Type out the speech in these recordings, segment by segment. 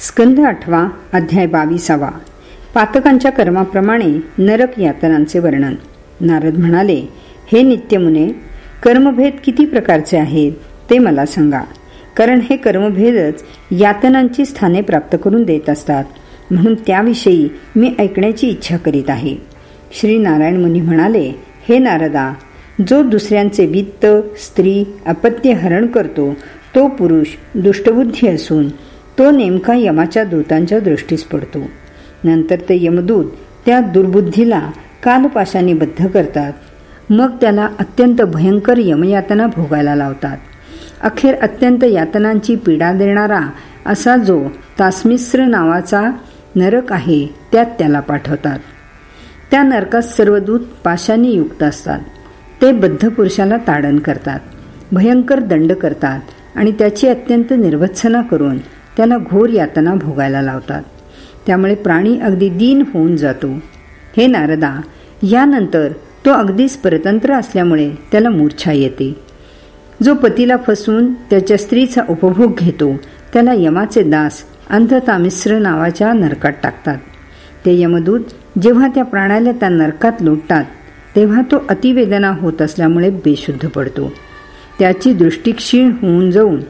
स्कंद आठवा अध्याय बावीसावा. पातकांच्या कर्माप्रमाणे नरक यातनांचे वर्णन. नारद म्हणाले हे नित्यमुने कर्मभेद किती प्रकारचे आहेत ते मला सांगा. कारण हे कर्मभेदच यातनांची स्थाने प्राप्त करून देत असतात. म्हणून त्याविषयी मी ऐकण्याची इच्छा करीत आहे. श्री नारायण मुनी म्हणाले हे नारदा जो दुसऱ्यांचे वित्त स्त्री अपत्य हरण करतो तो पुरुष दुष्टबुद्धी असून तो नेमका यमाच्या दूतांच्या दृष्टीस पडतो. नंतर ते यमदूत त्या दुर्बुद्धीला कालपाशाने बद्ध करतात. मग त्याला अत्यंत भयंकर यमयातना भोगायला लावतात. अखेर अत्यंत यातनांची पीडा देणारा असा जो तासमिश्र नावाचा नरक आहे त्यात त्याला पाठवतात. त्या नरकात सर्व दूत पाशाने युक्त असतात. ते बद्ध पुरुषाला ताडण करतात. भयंकर दंड करतात आणि त्याची अत्यंत निर्वत्सना करून त्याला घोर यातना भोगायला लावतात. त्यामुळे प्राणी अगदी दीन होऊन जातो. हे नारदा यानंतर तो अगदीच परतंत्र असल्यामुळे त्याला मूर्छा येते. जो पतीला फसवून त्याच्या स्त्रीचा उपभोग घेतो त्याला यमाचे दास अंधतामिश्र नावाच्या नरकात टाकतात. ते यमदूत जेव्हा त्या प्राण्याला त्या नरकात लोटतात तेव्हा तो अतिवेदना होत असल्यामुळे बेशुद्ध पडतो. त्याची दृष्टी क्षीण होऊन जाऊन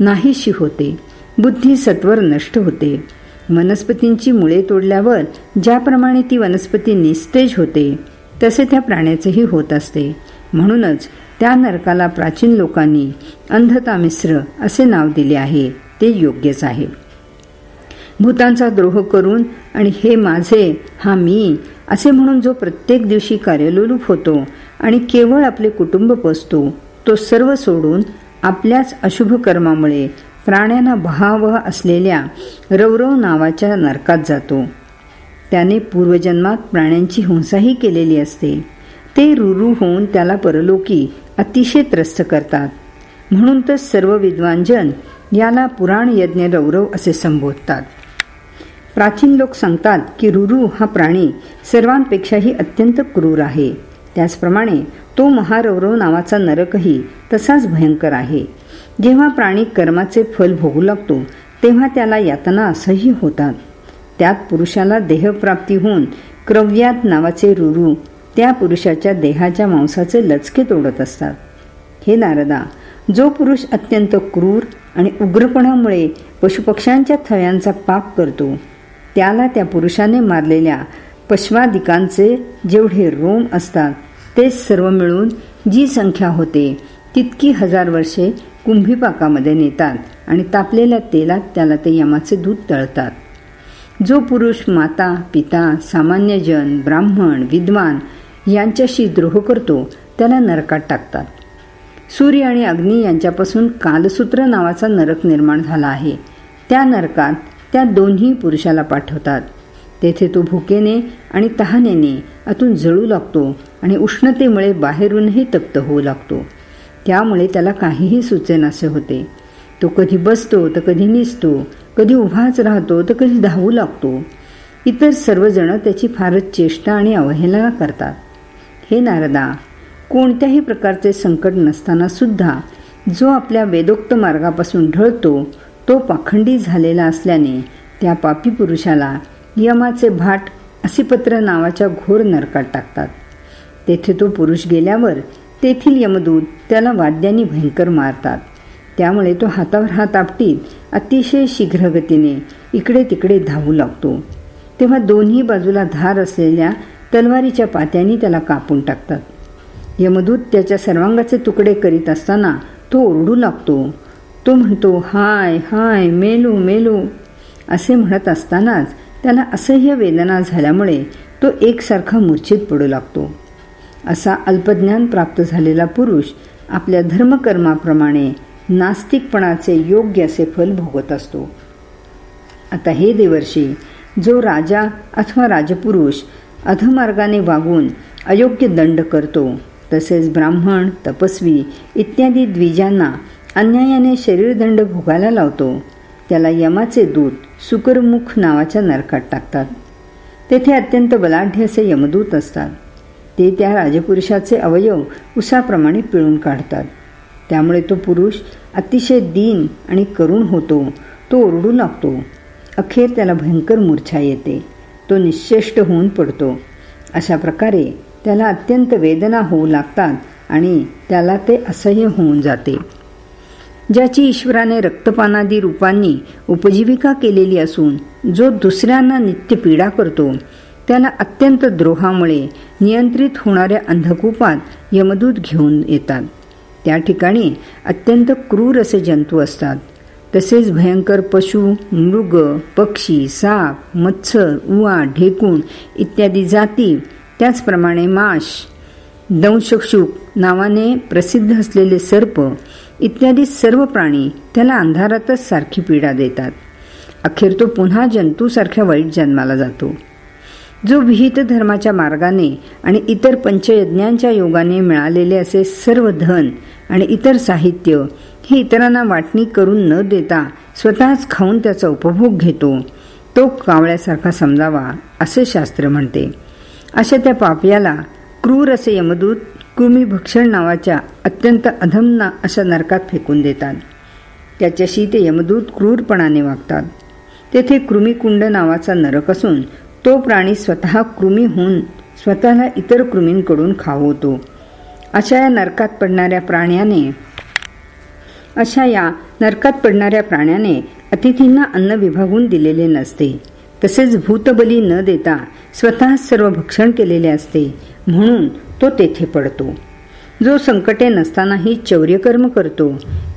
नाहीशी होते. बुद्धी सत्वर नष्ट होते. वनस्पतींची मुळे तोडल्यावर ज्याप्रमाणे ती वनस्पती निस्तेज होते तसे त्या प्राण्याचेही होत असते. म्हणूनच त्या नरकाला प्राचीन लोकांनी अंधता मिश्र असे नाव दिले आहे. ते योग्यच आहे. भूतांचा द्रोह करून आणि हे माझे हा मी असे म्हणून जो प्रत्येक दिवशी कार्यलोलूप होतो आणि केवळ आपले कुटुंब पोसतो तो सर्व सोडून आपल्याच अशुभ कर्मामुळे प्राण्यांना भाव असलेल्या रवरव नावाच्या नरकात जातो. त्याने पूर्वजन्मात प्राण्यांची हिंसाही केलेली असते. ते रुरू होऊन त्याला परलोकी अतिशय त्रस्त करतात. म्हणून तर सर्व विद्वांजन याला पुराण यज्ञ रौरव असे संबोधतात. प्राचीन लोक सांगतात की रुरू हा प्राणी सर्वांपेक्षाही अत्यंत क्रूर आहे. त्याचप्रमाणे तो महारौरव नावाचा नरकही तसाच भयंकर आहे. जेव्हा प्राणी कर्माचे फल भोगू लागतो तेव्हा त्याला यातना असह्य होतात. त्यात पुरुषाला देहप्राप्ती होऊन क्रव्यात नावाचे रुरू त्या पुरुषाच्या देहाच्या मांसाचे लचके तोडत असतात. हे नारदा जो पुरुष अत्यंत क्रूर आणि उग्रपणामुळे पशुपक्ष्यांच्या थव्यांचा पाप करतो त्याला त्या पुरुषाने मारलेल्या पश्वादिकांचे जेवढे रोम असतात ते सर्व मिळून जी संख्या होते तितकी हजार वर्षे कुंभीपाकामध्ये नेतात आणि तापलेल्या तेलात त्याला ते यमाचे दूध तळतात. जो पुरुष माता पिता सामान्यजन ब्राह्मण विद्वान यांच्याशी द्रोह करतो त्याला नरकात टाकतात. सूर्य आणि अग्नी यांच्यापासून कालसूत्र नावाचा नरक निर्माण झाला आहे. त्या नरकात त्या दोन्ही पुरुषाला पाठवतात. तेथे तो भुकेने आणि तहानेने आतून जळू लागतो आणि उष्णतेमुळे बाहेरूनही तप्त होऊ लागतो. त्यामुळे त्याला काहीही सुचेनासे होते. तो कधी बसतो तर कधी निसतो कधी उभाच राहतो तर कधी धावू लागतो. इतर सर्वजण त्याची फारच चेष्टा आणि अवहेलना करतात. हे नारदा कोणत्याही प्रकारचे संकट नसताना सुद्धा जो आपल्या वेदोक्त मार्गापासून ढळतो तो पाखंडी झालेला असल्याने त्या पापी पुरुषाला यमाचे भाट असिपत्र नावाच्या घोर नरकात टाकतात. तेथे तो पुरुष गेल्यावर तेथील यमदूत त्याला वाद्यांनी भयंकर मारतात. त्यामुळे तो हातावर हात आपटीत अतिशय शीघ्रगतीने इकडे तिकडे धावू लागतो. तेव्हा दोन्ही बाजूला धार असलेल्या तलवारीच्या पात्यांनी त्याला कापून टाकतात. यमदूत त्याच्या सर्वांगाचे तुकडे करीत असताना तो ओरडू लागतो. तो म्हणतो हाय हाय मेलू मेलू. असे म्हणत असतानाच त्याला असह्य वेदना झाल्यामुळे तो एकसारखा मूर्छित पडू लागतो. असा अल्पज्ञान प्राप्त झालेला पुरुष आपल्या धर्मकर्माप्रमाणे नास्तिकपणाचे योग्य असे फल भोगत असतो. आता हे देवर्षी जो राजा अथवा राजपुरुष अधमार्गाने वागून अयोग्य दंड करतो तसेच ब्राह्मण तपस्वी इत्यादी द्विजांना अन्यायाने शरीरदंड भोगायला लावतो त्याला यमाचे दूत सुकरमुख नावाच्या नरकात टाकतात. तेथे अत्यंत बलाढ्य असे यमदूत असतात. ते त्या राजपुरुषाचे अवयव उसाप्रमाणे पिळून काढतात. त्यामुळे तो पुरुष अतिशय दीन आणि करुण होतो तो ओरडू लागतो. अखेर त्याला भयंकर मूर्छा येते. तो निश्चेष्ट होऊन पडतो. अशा प्रकारे त्याला अत्यंत वेदना होऊ लागतात आणि त्याला ते असह्य होऊन जाते. ज्याची ईश्वराने रक्तपानादी रूपांनी उपजीविका केलेली असून जो दुसऱ्यांना नित्य पीडा करतो त्याला अत्यंत द्रोहामुळे नियंत्रित होणाऱ्या अंधकूपात यमदूत घेऊन येतात. त्या ठिकाणी अत्यंत क्रूर असे जंतू असतात. तसेच भयंकर पशु मृग पक्षी साप मत्सर उवा ढेकूण इत्यादी जाती त्याचप्रमाणे माश दंशक्षुक नावाने प्रसिद्ध असलेले सर्प इत्यादी सर्व प्राणी त्याला अंधारातच सारखी पीडा देतात. अखेर तो पुन्हा जंतूसारख्या वाईट जन्माला जातो. जो विहित धर्माच्या मार्गाने आणि इतर पंचयज्ञांच्या योगाने मिळालेले असे सर्व धन आणि इतर साहित्य हे इतरांना वाटणी करून न देता स्वतःच खाऊन त्याचा उपभोग घेतो तो कावळ्यासारखा समजावा असे शास्त्र म्हणते. अशा त्या पापयाला क्रूर असे यमदूत कृमी भक्षण नावाच्या अत्यंत अधमना अशा नरकात फेकून देतात. त्याच्याशी ते यमदूत क्रूरपणाने वागतात. तेथे कृमीकुंड नावाचा नरक असून तो प्राणी स्वतः कृमी होऊन स्वतःला इतर कृमींकडून खावतो. अशा या नरकात पडणाऱ्या प्राण्याने अशा या नरकात पडणाऱ्या प्राण्याने अतिथींना अन्न विभागून दिलेले नसते. तसेच भूतबली न देता स्वतः सर्व भक्षण केलेले असते. म्हणून तो तेथे पडतो. जो संकटे नसतानाही चौर्यकर्म करतो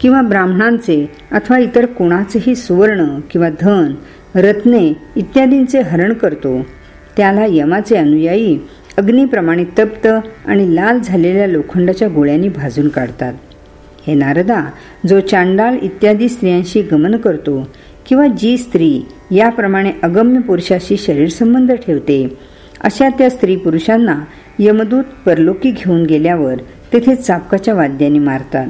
किंवा ब्राह्मणांचे अथवा इतर कोणाचेही सुवर्ण किंवा धन रत्ने इत्यादींचे हरण करतो त्याला यमाचे अनुयायी अग्निप्रमाणे तप्त आणि लाल झालेल्या लोखंडाच्या गोळ्यांनी भाजून काढतात. हे नारदा जो चांडाल इत्यादी स्त्रियांशी गमन करतो किंवा जी स्त्री याप्रमाणे अगम्य पुरुषाशी शरीर संबंध ठेवते अशा त्या स्त्री पुरुषांना यमदूत परलोकी घेऊन गेल्यावर तेथे चापकाच्या वाद्याने मारतात.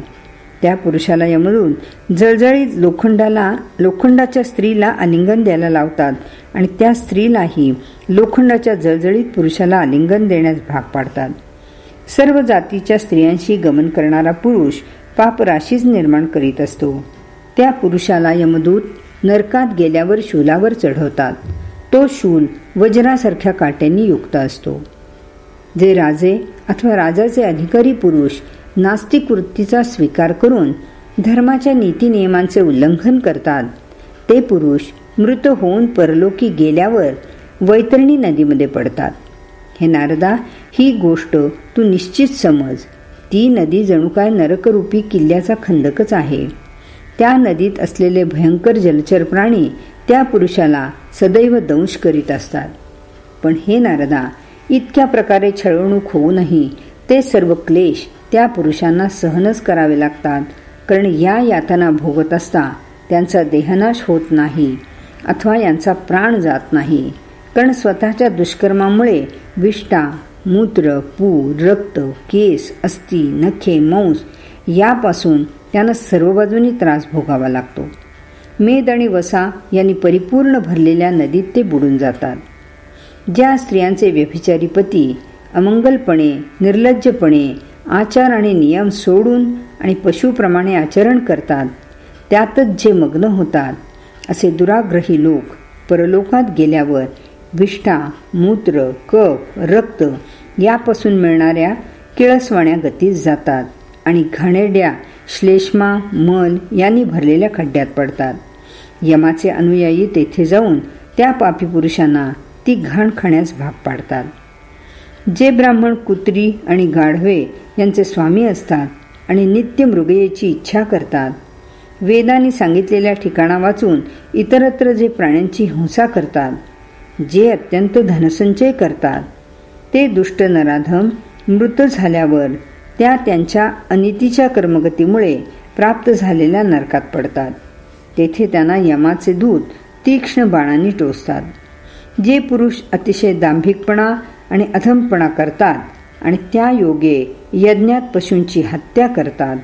त्या पुरुषाला यमदूत जळजळीत लोखंडाला लोखंडाच्या स्त्रीला आलिंगन द्यायला लावतात आणि त्या स्त्रीलाही लोखंडाच्या जळजळीत पुरुषाला आलिंगन देण्यास भाग पाडतात. सर्व जातीच्या स्त्रियांशी गमन करणारा पुरुष पापराशीच निर्माण करीत असतो. त्या पुरुषाला यमदूत नरकात गेल्यावर शूलावर चढवतात. तो शूल वज्रासारख्या काट्यांनी युक्त असतो. जे राजे अथवा राजाचे अधिकारी पुरुष नास्तिक वृत्तीचा स्वीकार करून धर्माच्या नीती नियमांचे उल्लंघन करतात ते पुरुष मृत होऊन परलोकी गेल्यावर वैतरणी नदीमध्ये पडतात. हे नारदा ही गोष्ट तू निश्चित समज. ती नदी जणू काय नरकरूपी किल्ल्याचा खंदकच आहे. त्या नदीत असलेले भयंकर जलचर प्राणी त्या पुरुषाला सदैव दंश करीत असतात. पण हे नारदा इतक्या प्रकारे छळवणूक होऊनही ते सर्व क्लेश त्या पुरुषांना सहनच करावे लागतात. कारण या यातना भोगत असता त्यांचा देहनाश होत नाही अथवा यांचा प्राण जात नाही. कारण स्वतःच्या दुष्कर्मामुळे विष्टा मूत्र पू रक्त केस अस्थि नखे मांस यापासून त्यांना सर्व बाजूनी त्रास भोगावा लागतो. मेद आणि वसा यांनी परिपूर्ण भरलेल्या नदीत ते बुडून जातात. ज्या स्त्रियांचे व्यभिचारी पती अमंगलपणे निर्लज्जपणे आचार आणि नियम सोडून आणि पशुप्रमाणे आचरण करतात त्यातच जे मग्न होतात असे दुराग्रही लोक परलोकात गेल्यावर विष्ठा मूत्र कफ रक्त यापासून मिळणाऱ्या किळसवाण्या गतीस जातात आणि घाणेड्या श्लेष्मा मल यांनी भरलेल्या खड्ड्यात पडतात. यमाचे अनुयायी तेथे जाऊन त्या पापी पुरुषांना ती घाण खाण्यास भाग पाडतात. जे ब्राह्मण कुत्री आणि गाढवे यांचे स्वामी असतात आणि नित्य मृगयेची इच्छा करतात वेदाने सांगितलेल्या ठिकाणा वाचून इतरत्र जे प्राण्यांची हिंसा करतात जे अत्यंत धनसंचय करतात ते दुष्ट नराधम मृत झाल्यावर त्या त्यांच्या अनितीच्या कर्मगतीमुळे प्राप्त झालेल्या नरकात पडतात. तेथे त्यांना यमाचे दूत तीक्ष्ण बाणांनी टोचतात. जे पुरुष अतिशय दांभिकपणा आणि अधमपणा करतात आणि त्या योगे यज्ञात पशूंची हत्या करतात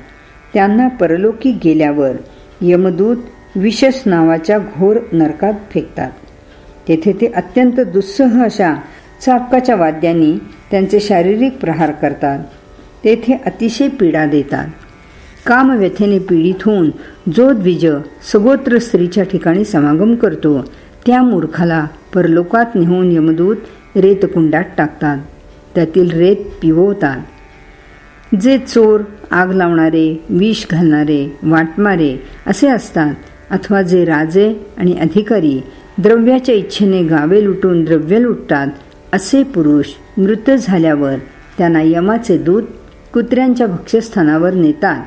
त्यांना परलोकी गेल्यावर यमदूत विशस नावाच्या घोर नरकात फेकतात. तेथे ते अत्यंत दुस्सह अशा चापकाच्या वाद्यांनी त्यांचे शारीरिक प्रहार करतात. तेथे अतिशय पीडा देतात. कामव्यथेने पीडित होऊन जो द्विज सगोत्र स्त्रीच्या ठिकाणी समागम करतो. त्या मूर्खाला परलोकात नेहून यमदूत रेतकुंडात टाकतात. त्यातील रेत पिववतात. जे चोर आग लावणारे विष घालणारे वाटमारे असे असतात अथवा जे राजे आणि अधिकारी द्रव्याच्या इच्छेने गावे लुटून द्रव्य लुटतात असे पुरुष मृत झाल्यावर त्यांना यमाचे दूत कुत्र्यांच्या भक्ष्यस्थानावर नेतात.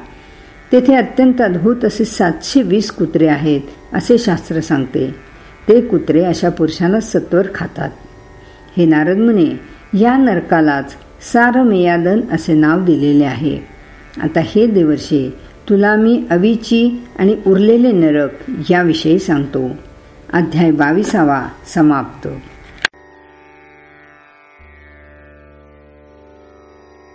तेथे अत्यंत अद्भुत असे सातशे वीस कुत्रे आहेत असे शास्त्र सांगते. ते कुत्रे अशा पुरुषाला सत्वर खातात. हे नारद मुने या नरकालाच सारमेयादन असे नाव दिलेले आहे. आता हे देवर्षे तुला मी अविची आणि उरलेले नरक याविषयी सांगतो. अध्याय बावीसावा समाप्त.